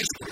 is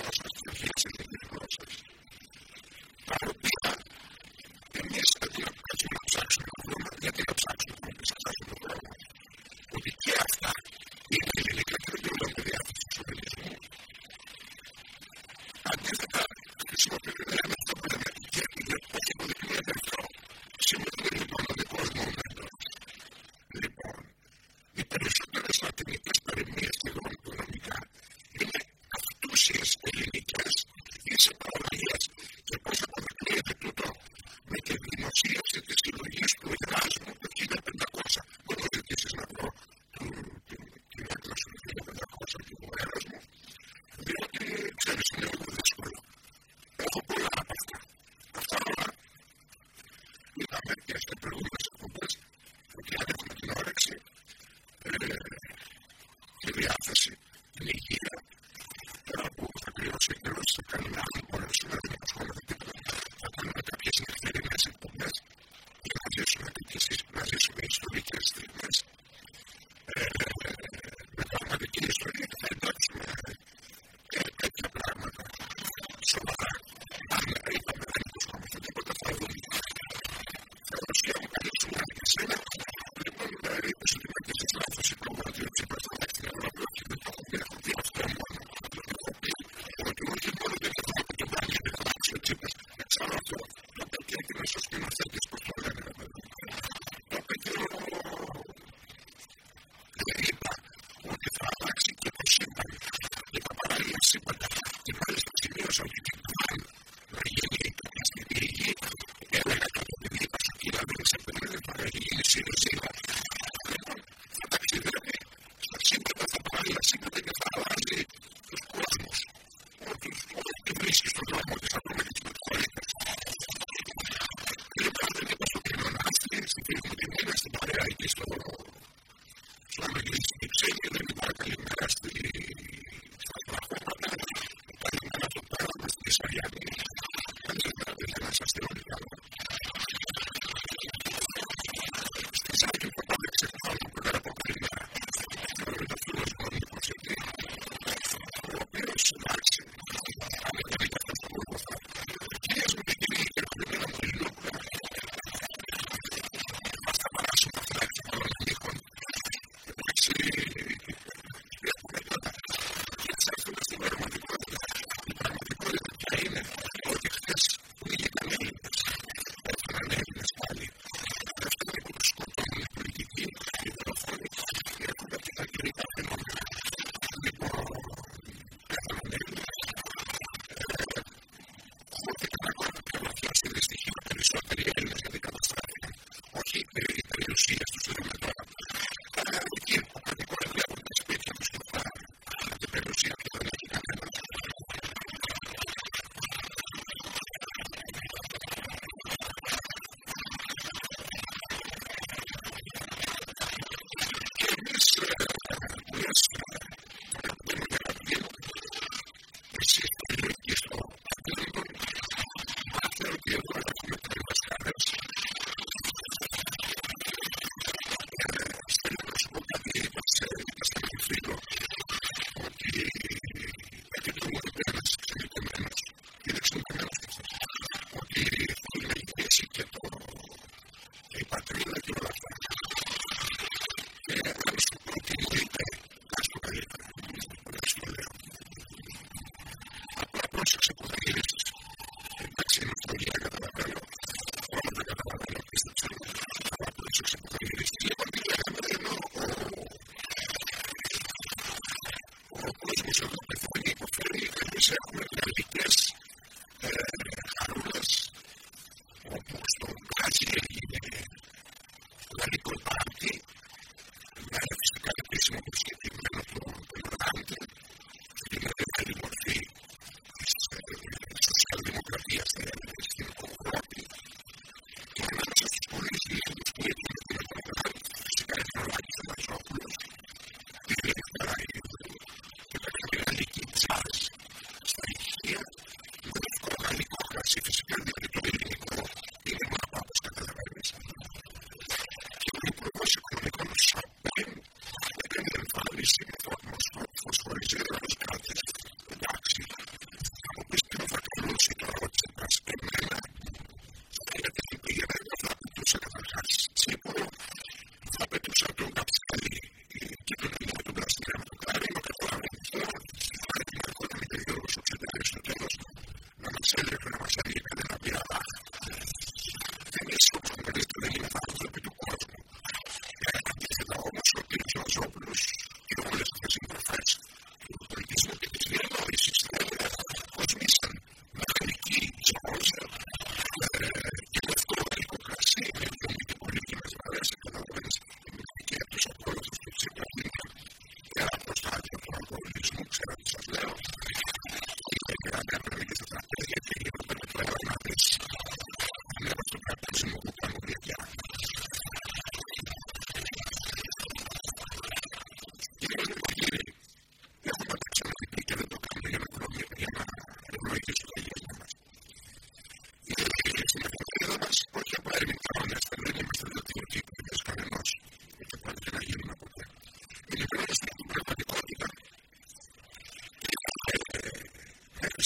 children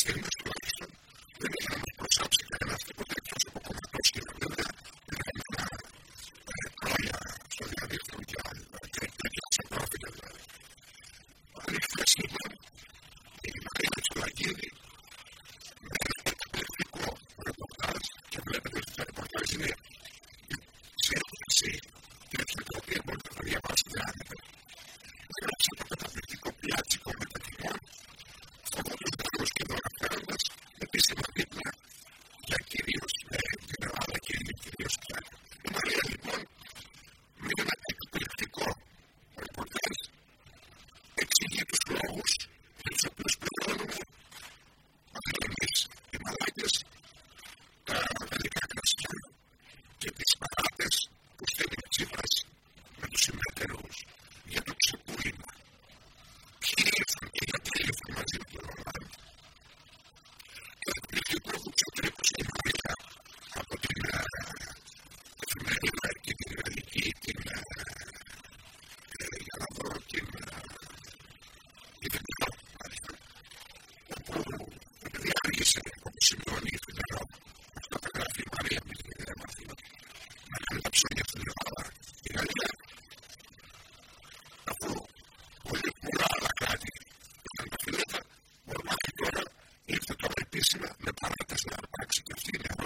understand You've seen that.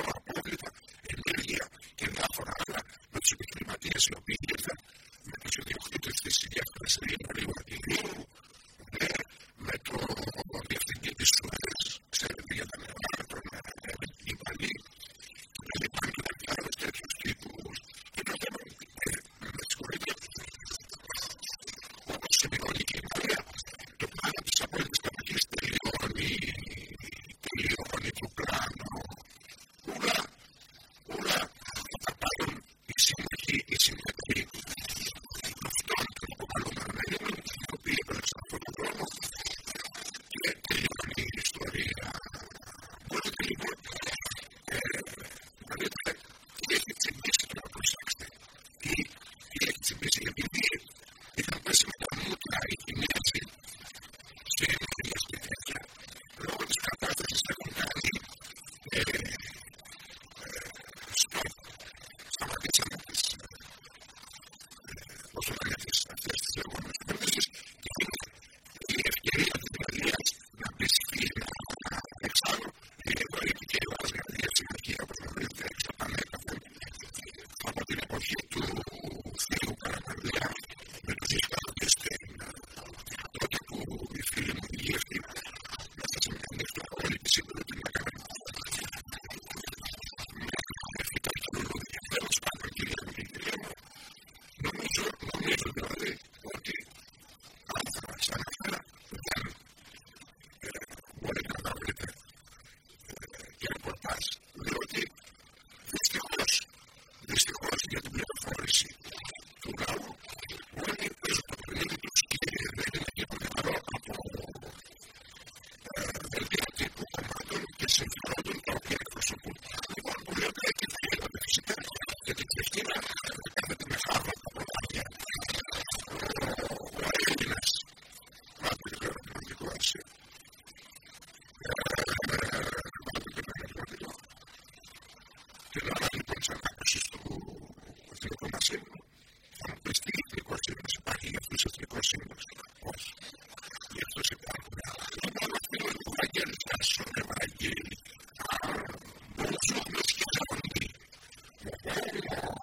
You.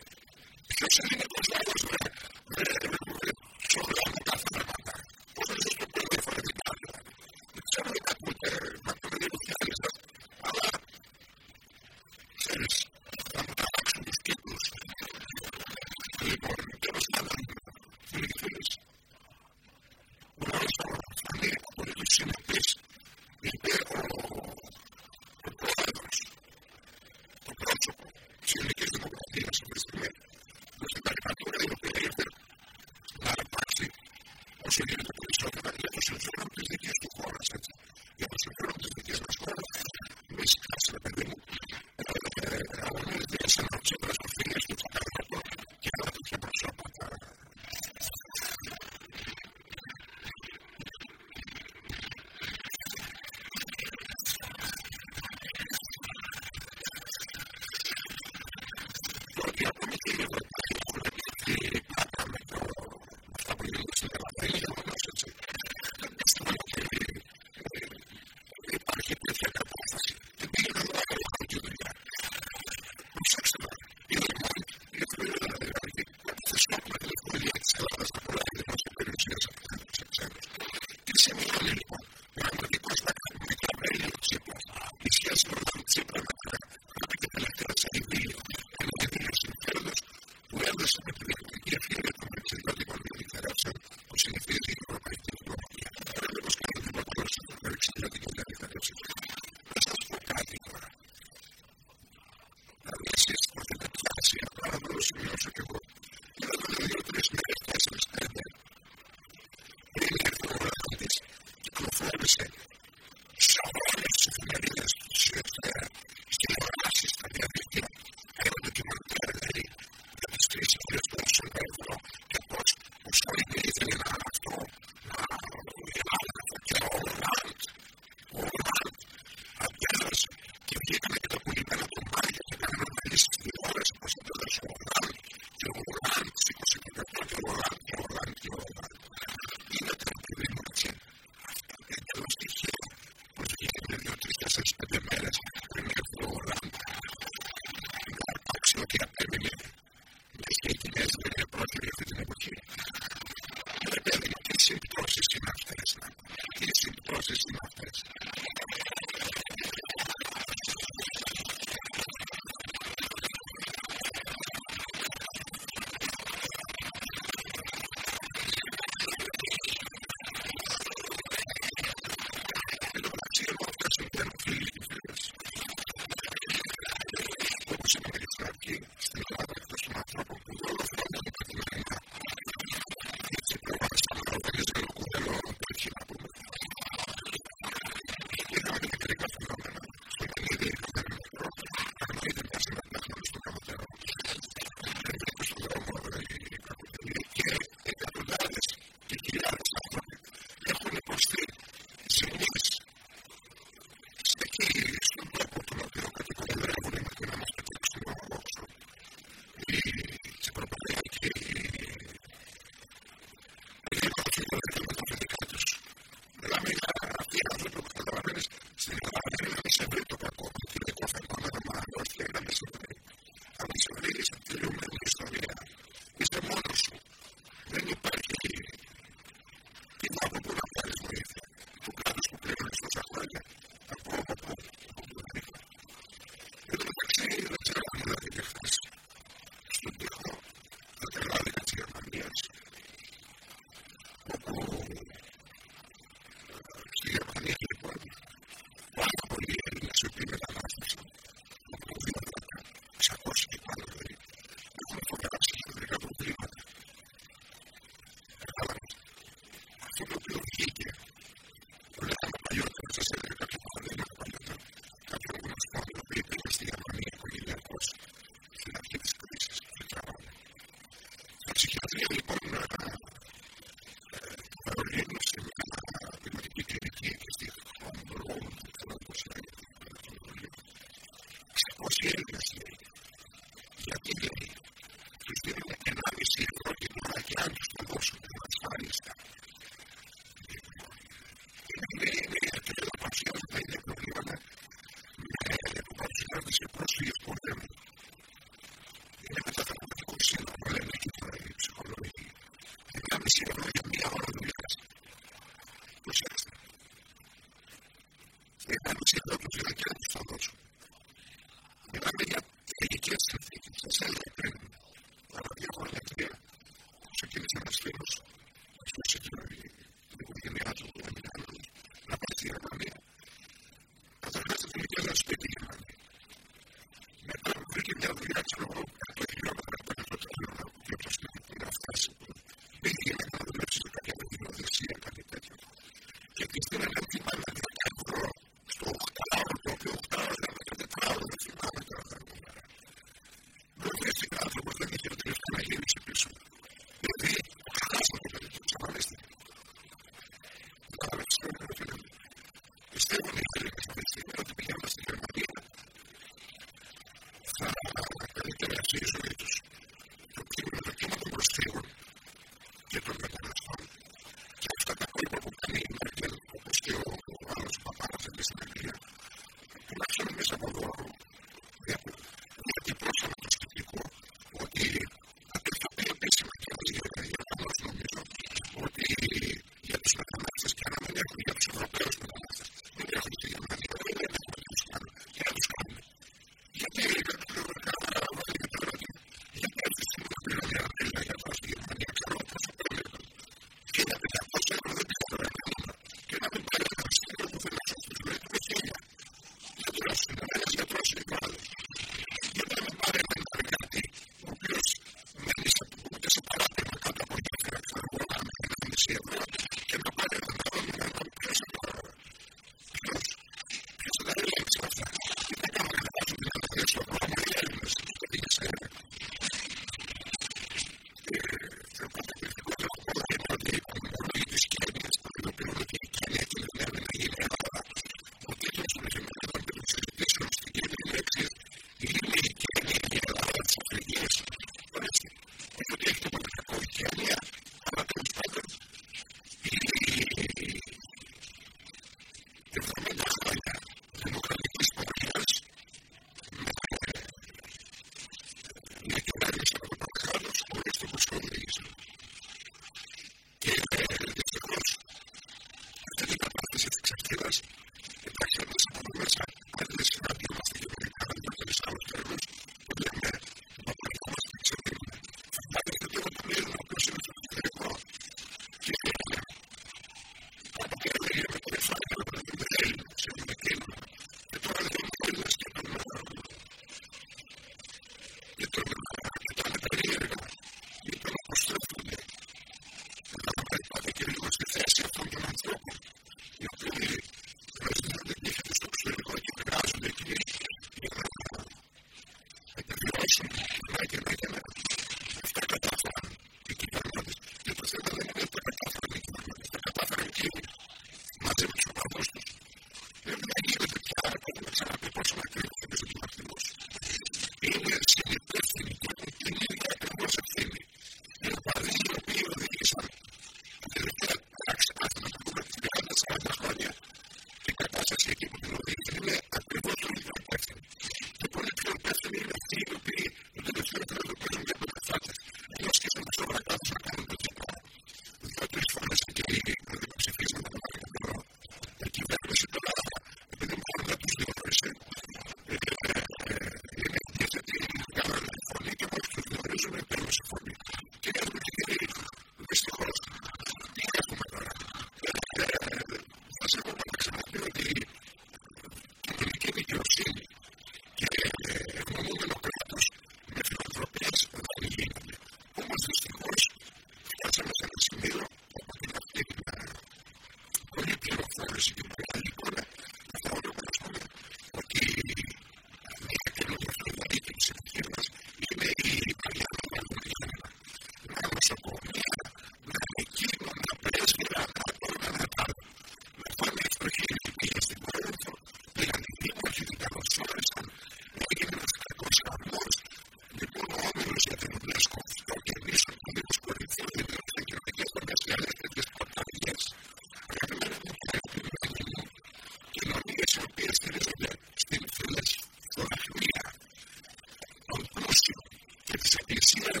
Sell out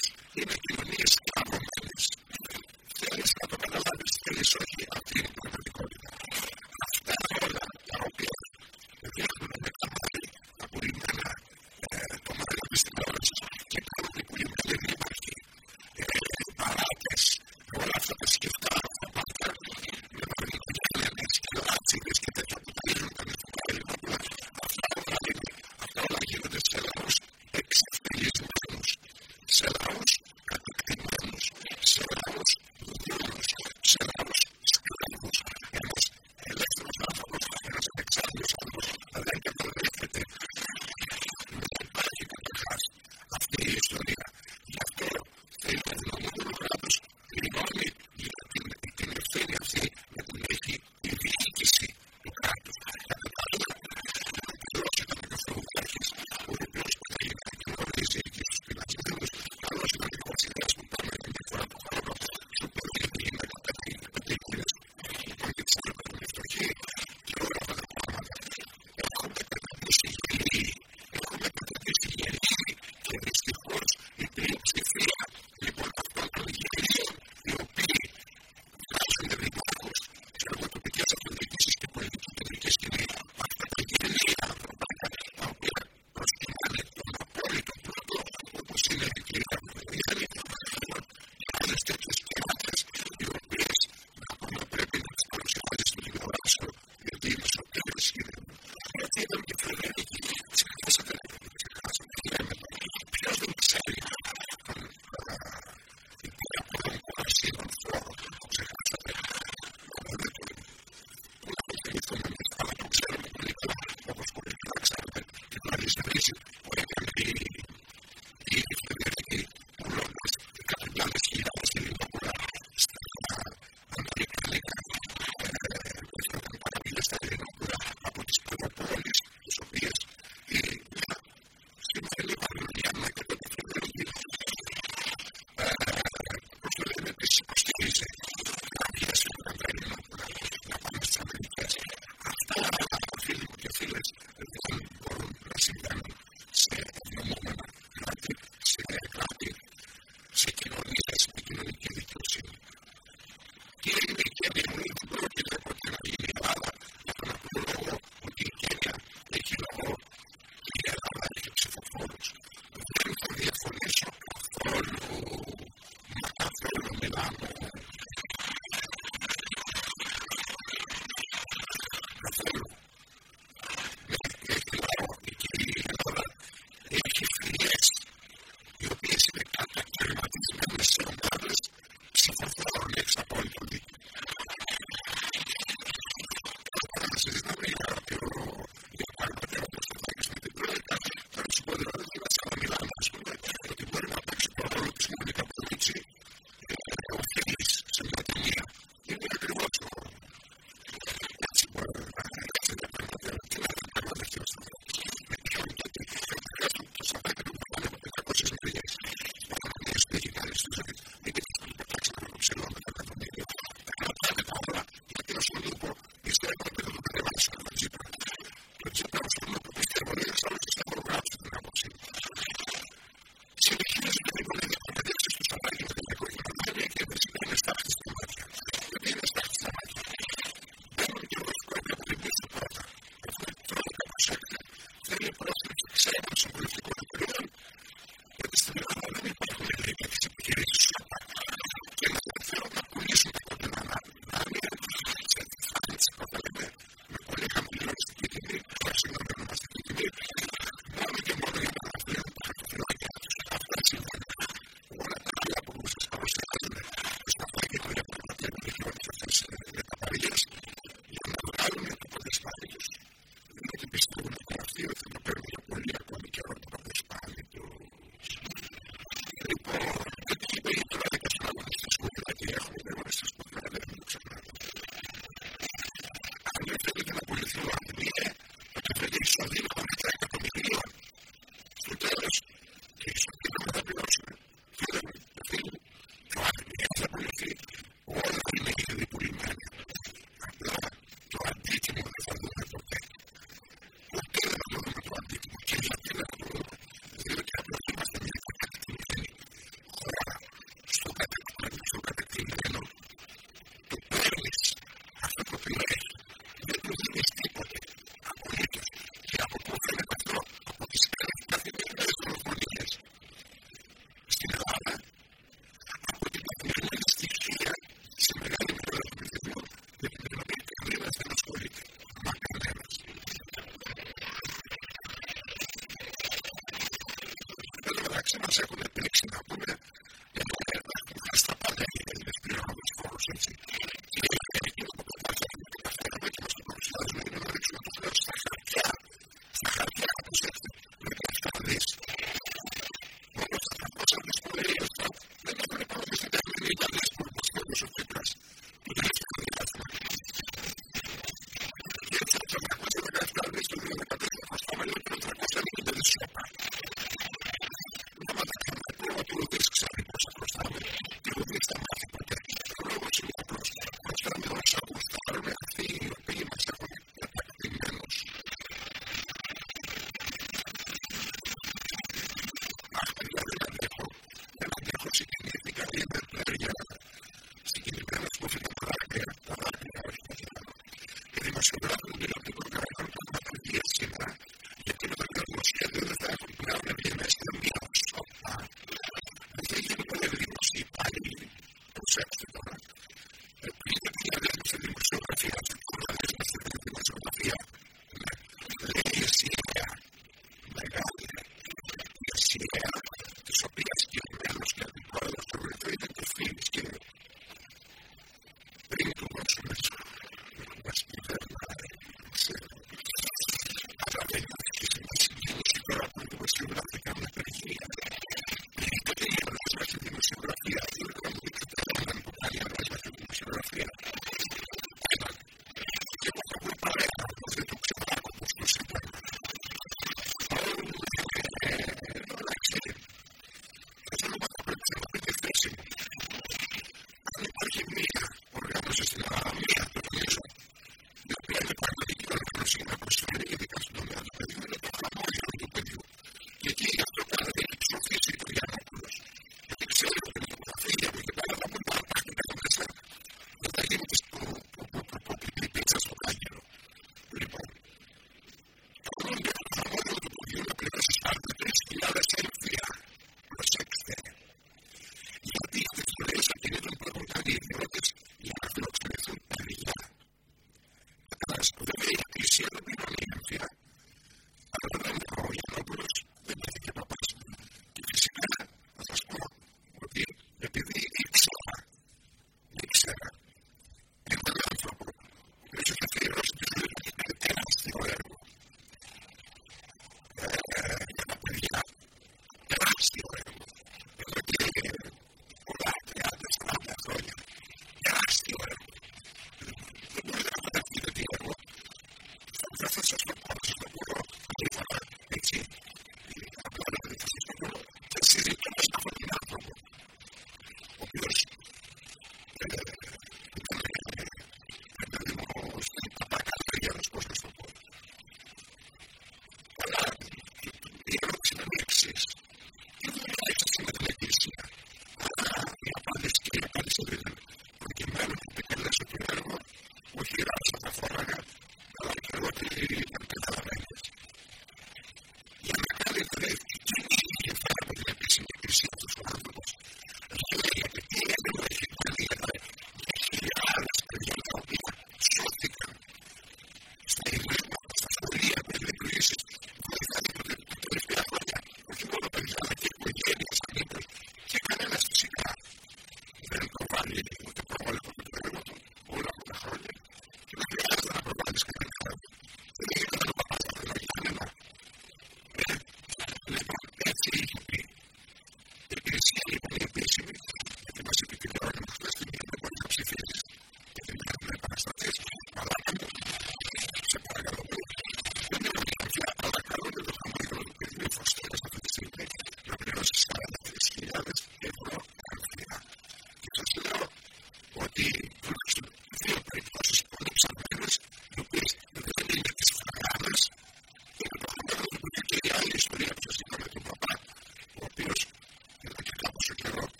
focus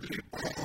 Libra.